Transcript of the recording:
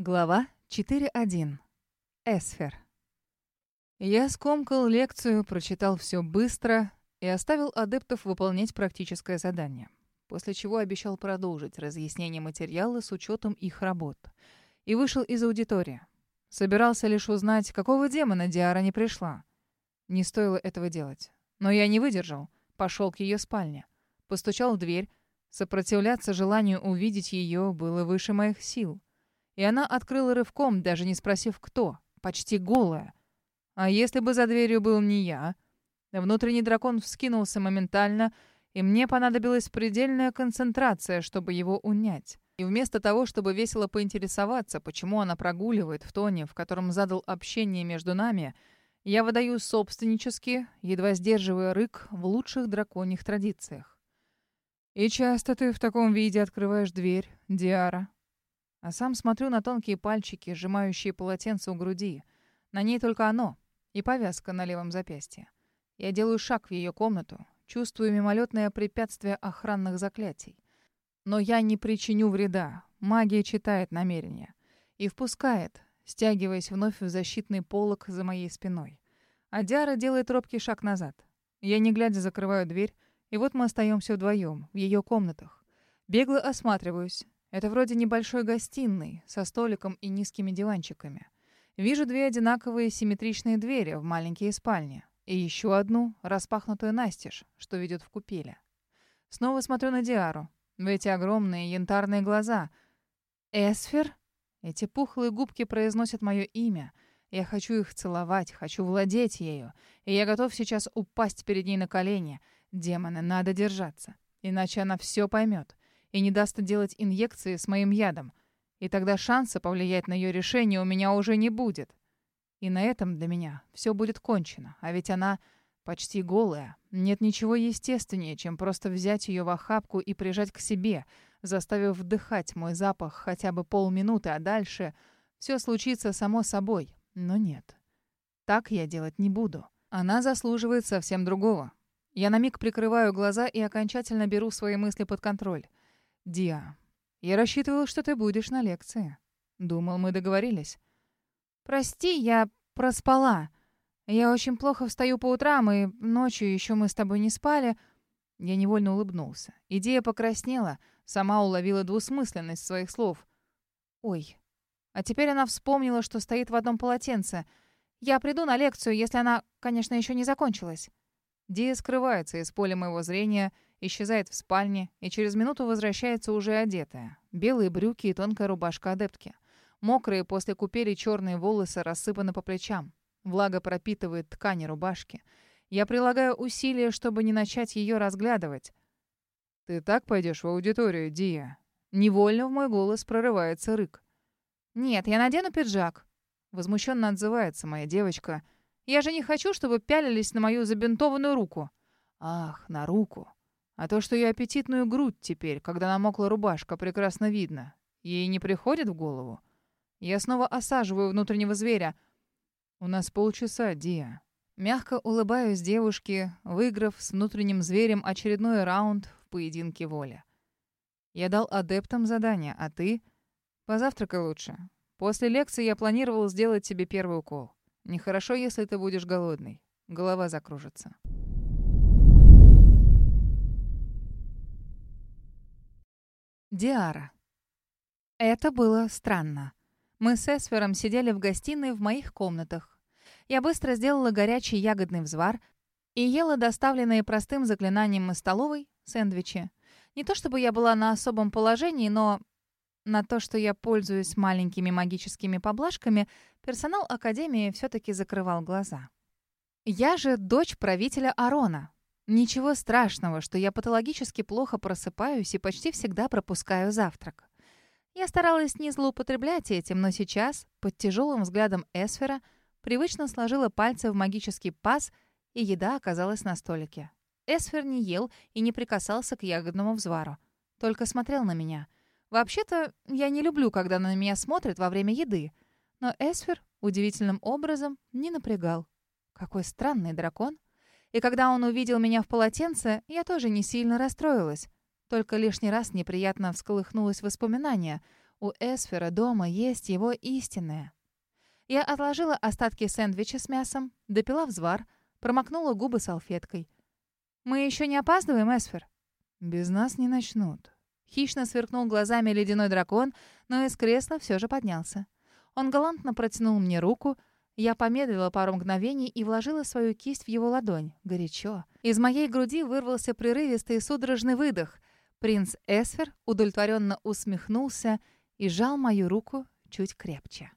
Глава 4.1. Эсфер. Я скомкал лекцию, прочитал все быстро и оставил адептов выполнять практическое задание, после чего обещал продолжить разъяснение материала с учетом их работ. И вышел из аудитории. Собирался лишь узнать, какого демона Диара не пришла. Не стоило этого делать. Но я не выдержал, пошел к ее спальне. Постучал в дверь. Сопротивляться желанию увидеть ее было выше моих сил. И она открыла рывком, даже не спросив, кто. Почти голая. А если бы за дверью был не я? Внутренний дракон вскинулся моментально, и мне понадобилась предельная концентрация, чтобы его унять. И вместо того, чтобы весело поинтересоваться, почему она прогуливает в тоне, в котором задал общение между нами, я выдаю собственнически, едва сдерживая рык в лучших драконьих традициях. «И часто ты в таком виде открываешь дверь, Диара?» А сам смотрю на тонкие пальчики, сжимающие полотенце у груди. На ней только оно и повязка на левом запястье. Я делаю шаг в ее комнату, чувствую мимолетное препятствие охранных заклятий. Но я не причиню вреда. Магия читает намерения. И впускает, стягиваясь вновь в защитный полог за моей спиной. А Диара делает робкий шаг назад. Я, не глядя, закрываю дверь, и вот мы остаемся вдвоем, в ее комнатах. Бегло осматриваюсь. Это вроде небольшой гостиной, со столиком и низкими диванчиками. Вижу две одинаковые симметричные двери в маленькие спальни. И еще одну, распахнутую настежь, что ведет в купели. Снова смотрю на Диару. В эти огромные янтарные глаза. «Эсфер?» Эти пухлые губки произносят мое имя. Я хочу их целовать, хочу владеть ею. И я готов сейчас упасть перед ней на колени. Демоны, надо держаться. Иначе она все поймет и не даст делать инъекции с моим ядом. И тогда шанса повлиять на ее решение у меня уже не будет. И на этом для меня все будет кончено. А ведь она почти голая. Нет ничего естественнее, чем просто взять ее в охапку и прижать к себе, заставив вдыхать мой запах хотя бы полминуты, а дальше все случится само собой. Но нет. Так я делать не буду. Она заслуживает совсем другого. Я на миг прикрываю глаза и окончательно беру свои мысли под контроль. «Диа, я рассчитывал, что ты будешь на лекции. Думал, мы договорились». «Прости, я проспала. Я очень плохо встаю по утрам, и ночью еще мы с тобой не спали». Я невольно улыбнулся. Идея покраснела, сама уловила двусмысленность своих слов. «Ой». А теперь она вспомнила, что стоит в одном полотенце. «Я приду на лекцию, если она, конечно, еще не закончилась». Дия скрывается из поля моего зрения — исчезает в спальне и через минуту возвращается уже одетая. Белые брюки и тонкая рубашка адептки. Мокрые после купели черные волосы рассыпаны по плечам. Влага пропитывает ткани рубашки. Я прилагаю усилия, чтобы не начать ее разглядывать. «Ты так пойдешь в аудиторию, Дия?» Невольно в мой голос прорывается рык. «Нет, я надену пиджак». Возмущенно отзывается моя девочка. «Я же не хочу, чтобы пялились на мою забинтованную руку». «Ах, на руку. А то, что ее аппетитную грудь теперь, когда намокла рубашка, прекрасно видно, ей не приходит в голову. Я снова осаживаю внутреннего зверя. У нас полчаса, Диа. Мягко улыбаюсь девушке, выиграв с внутренним зверем очередной раунд в поединке воли. Я дал адептам задание, а ты... Позавтракай лучше. После лекции я планировал сделать тебе первый укол. Нехорошо, если ты будешь голодный. Голова закружится. Диара. Это было странно. Мы с Эсфером сидели в гостиной в моих комнатах. Я быстро сделала горячий ягодный взвар и ела доставленные простым заклинанием из столовой сэндвичи. Не то чтобы я была на особом положении, но на то, что я пользуюсь маленькими магическими поблажками, персонал Академии все-таки закрывал глаза. Я же дочь правителя Арона, Ничего страшного, что я патологически плохо просыпаюсь и почти всегда пропускаю завтрак. Я старалась не злоупотреблять этим, но сейчас, под тяжелым взглядом Эсфера, привычно сложила пальцы в магический паз, и еда оказалась на столике. Эсфер не ел и не прикасался к ягодному взвару. Только смотрел на меня. Вообще-то, я не люблю, когда на меня смотрят во время еды. Но Эсфер удивительным образом не напрягал. Какой странный дракон. И когда он увидел меня в полотенце, я тоже не сильно расстроилась. Только лишний раз неприятно всколыхнулось воспоминание. У Эсфера дома есть его истинное. Я отложила остатки сэндвича с мясом, допила взвар, промокнула губы салфеткой. «Мы еще не опаздываем, Эсфер?» «Без нас не начнут». Хищно сверкнул глазами ледяной дракон, но из кресла все же поднялся. Он галантно протянул мне руку. Я помедлила пару мгновений и вложила свою кисть в его ладонь. Горячо. Из моей груди вырвался прерывистый судорожный выдох. Принц Эсфер удовлетворенно усмехнулся и сжал мою руку чуть крепче.